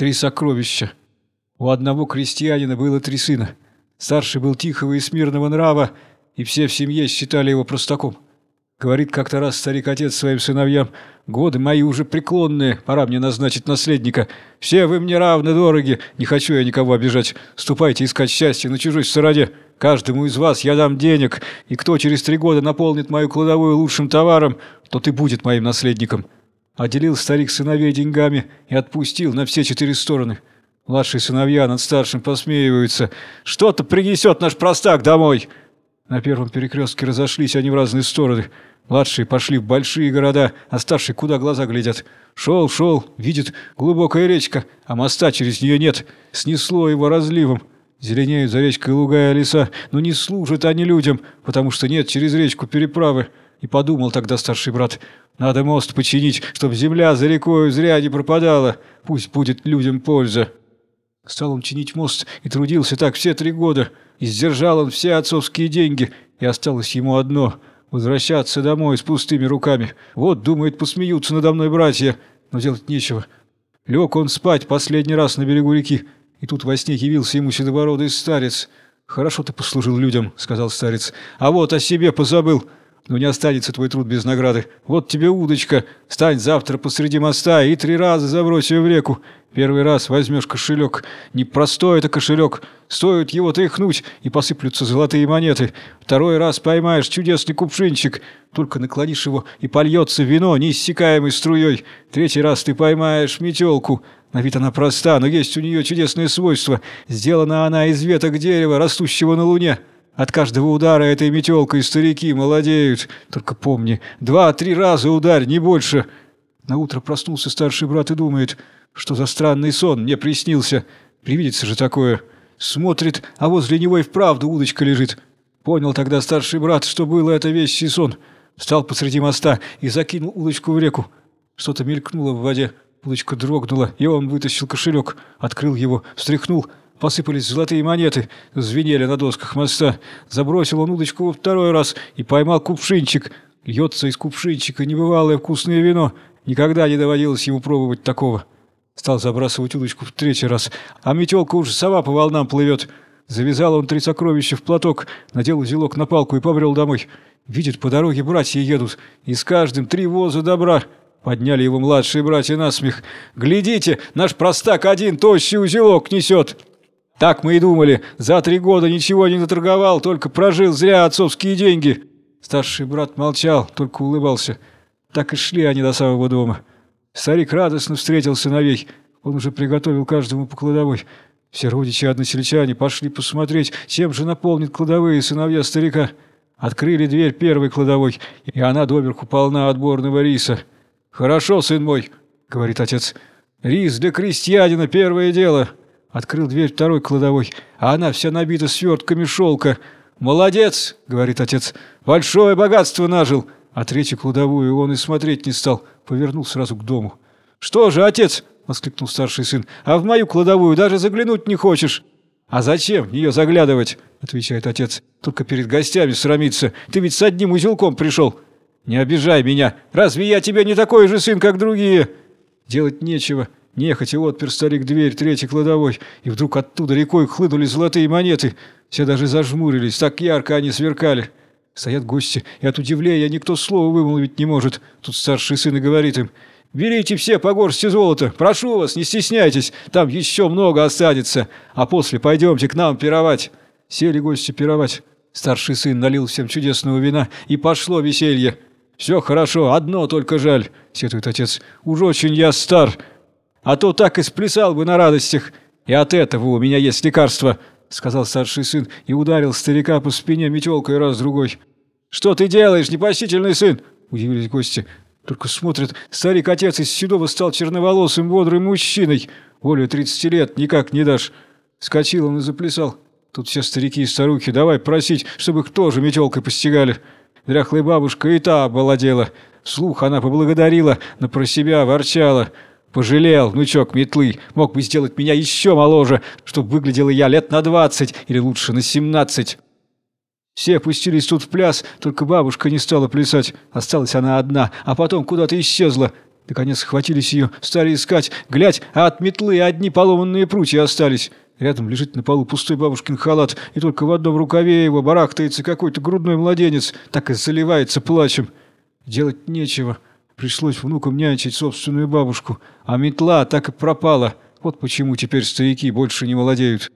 Три сокровища. У одного крестьянина было три сына. Старший был тихого и смирного нрава, и все в семье считали его простаком. Говорит как-то раз старик-отец своим сыновьям, «Годы мои уже преклонные, пора мне назначить наследника. Все вы мне равны дороги, не хочу я никого обижать. Ступайте искать счастье на чужой стороне. Каждому из вас я дам денег, и кто через три года наполнит мою кладовую лучшим товаром, тот и будет моим наследником». Отделил старик сыновей деньгами и отпустил на все четыре стороны. Младшие сыновья над старшим посмеиваются. «Что-то принесет наш простак домой!» На первом перекрестке разошлись они в разные стороны. Младшие пошли в большие города, а старшие куда глаза глядят. Шел, шел, видит глубокая речка, а моста через нее нет. Снесло его разливом. Зеленеют за речкой луга и леса, но не служат они людям, потому что нет через речку переправы. И подумал тогда старший брат, надо мост починить, чтоб земля за рекой зря не пропадала. Пусть будет людям польза. Стал он чинить мост и трудился так все три года. И сдержал он все отцовские деньги, и осталось ему одно — возвращаться домой с пустыми руками. Вот, думает, посмеются надо мной братья, но делать нечего. Лег он спать последний раз на берегу реки, и тут во сне явился ему седобородый старец. «Хорошо ты послужил людям», — сказал старец, — «а вот о себе позабыл». Но не останется твой труд без награды. Вот тебе удочка. Стань завтра посреди моста и три раза забрось ее в реку. Первый раз возьмешь кошелек. Непростой это кошелек. Стоит его тряхнуть, и посыплются золотые монеты. Второй раз поймаешь чудесный кувшинчик. Только наклонишь его, и польется вино неиссякаемой струей. Третий раз ты поймаешь метелку. На вид она проста, но есть у нее чудесные свойства. Сделана она из веток дерева, растущего на луне. От каждого удара этой метелкой старики молодеют. Только помни, два-три раза ударь, не больше. На утро проснулся старший брат и думает, что за странный сон мне приснился. Привидится же такое. Смотрит, а возле него и вправду удочка лежит. Понял тогда старший брат, что было это вещий сон. Встал посреди моста и закинул удочку в реку. Что-то мелькнуло в воде. Удочка дрогнула, и он вытащил кошелек, открыл его, встряхнул — Посыпались золотые монеты, звенели на досках моста. Забросил он удочку второй раз и поймал кувшинчик. Льется из кувшинчика небывалое вкусное вино. Никогда не доводилось ему пробовать такого. Стал забрасывать удочку в третий раз, а метелка уже сова по волнам плывет. Завязал он три сокровища в платок, надел узелок на палку и побрел домой. Видит, по дороге братья едут, и с каждым три воза добра. Подняли его младшие братья на смех. «Глядите, наш простак один тощий узелок несет!» Так мы и думали. За три года ничего не наторговал, только прожил зря отцовские деньги. Старший брат молчал, только улыбался. Так и шли они до самого дома. Старик радостно встретил сыновей. Он уже приготовил каждому по кладовой. Все родичи односельчане пошли посмотреть, чем же наполнит кладовые сыновья старика. Открыли дверь первой кладовой, и она доверху полна отборного риса. «Хорошо, сын мой», — говорит отец. «Рис для крестьянина — первое дело». Открыл дверь второй кладовой, а она вся набита свертками шелка. «Молодец!» — говорит отец. «Большое богатство нажил!» А третью кладовую он и смотреть не стал, повернул сразу к дому. «Что же, отец?» — воскликнул старший сын. «А в мою кладовую даже заглянуть не хочешь?» «А зачем в нее заглядывать?» — отвечает отец. «Только перед гостями срамиться. Ты ведь с одним узелком пришел». «Не обижай меня. Разве я тебе не такой же сын, как другие?» «Делать нечего. Нехотя отпер старик дверь третьей кладовой, и вдруг оттуда рекой хлынули золотые монеты. Все даже зажмурились, так ярко они сверкали. Стоят гости, и от удивления никто слова вымолвить не может. Тут старший сын и говорит им, «Берите все по горсти золота, прошу вас, не стесняйтесь, там еще много останется, а после пойдемте к нам пировать». Сели гости пировать. Старший сын налил всем чудесного вина, и пошло веселье. «Все хорошо, одно только жаль», — сетует отец, «уж очень я стар». А то так и сплясал бы на радостях. И от этого у меня есть лекарство», — сказал старший сын и ударил старика по спине метелкой раз-другой. «Что ты делаешь, непосительный сын?» — удивились гости. Только смотрят, старик-отец из седого стал черноволосым бодрым мужчиной. Более тридцати лет никак не дашь. Скочил он и заплясал. Тут все старики и старухи давай просить, чтобы их тоже метелкой постигали. Дряхлая бабушка и та обалдела. Слух она поблагодарила, но про себя ворчала — Пожалел, внучок метлы, мог бы сделать меня еще моложе, чтобы выглядела я лет на двадцать или лучше на семнадцать. Все опустились тут в пляс, только бабушка не стала плясать. Осталась она одна, а потом куда-то исчезла. Наконец схватились ее, стали искать. Глядь, а от метлы одни поломанные прутья остались. Рядом лежит на полу пустой бабушкин халат, и только в одном рукаве его барахтается какой-то грудной младенец, так и заливается плачем. Делать нечего. Пришлось внукам нянчить собственную бабушку, а метла так и пропала. Вот почему теперь старики больше не молодеют.